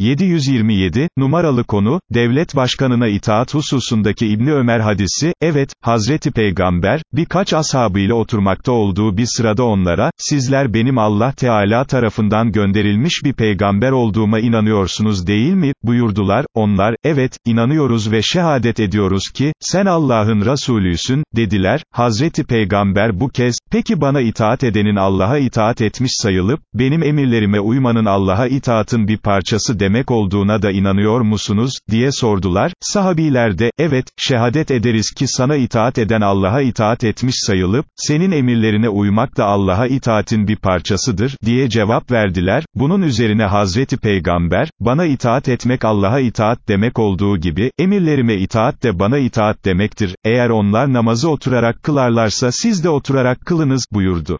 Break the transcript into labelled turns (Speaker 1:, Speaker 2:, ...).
Speaker 1: 727, numaralı konu, devlet başkanına itaat hususundaki İbni Ömer hadisi, evet, Hazreti Peygamber, birkaç ashabıyla oturmakta olduğu bir sırada onlara, sizler benim Allah Teala tarafından gönderilmiş bir peygamber olduğuma inanıyorsunuz değil mi, buyurdular, onlar, evet, inanıyoruz ve şehadet ediyoruz ki, sen Allah'ın Resulüsün, dediler, Hazreti Peygamber bu kez, peki bana itaat edenin Allah'a itaat etmiş sayılıp, benim emirlerime uymanın Allah'a itaatın bir parçası demek olduğuna da inanıyor musunuz, diye sordular, sahabiler de, evet, şehadet ederiz ki sana itaat eden Allah'a itaat etmiş sayılıp, senin emirlerine uymak da Allah'a itaatin bir parçasıdır, diye cevap verdiler, bunun üzerine Hazreti Peygamber, bana itaat etmek Allah'a itaat demek olduğu gibi, emirlerime itaat de bana itaat demektir, eğer onlar namazı oturarak kılarlarsa siz de oturarak kılınız, buyurdu.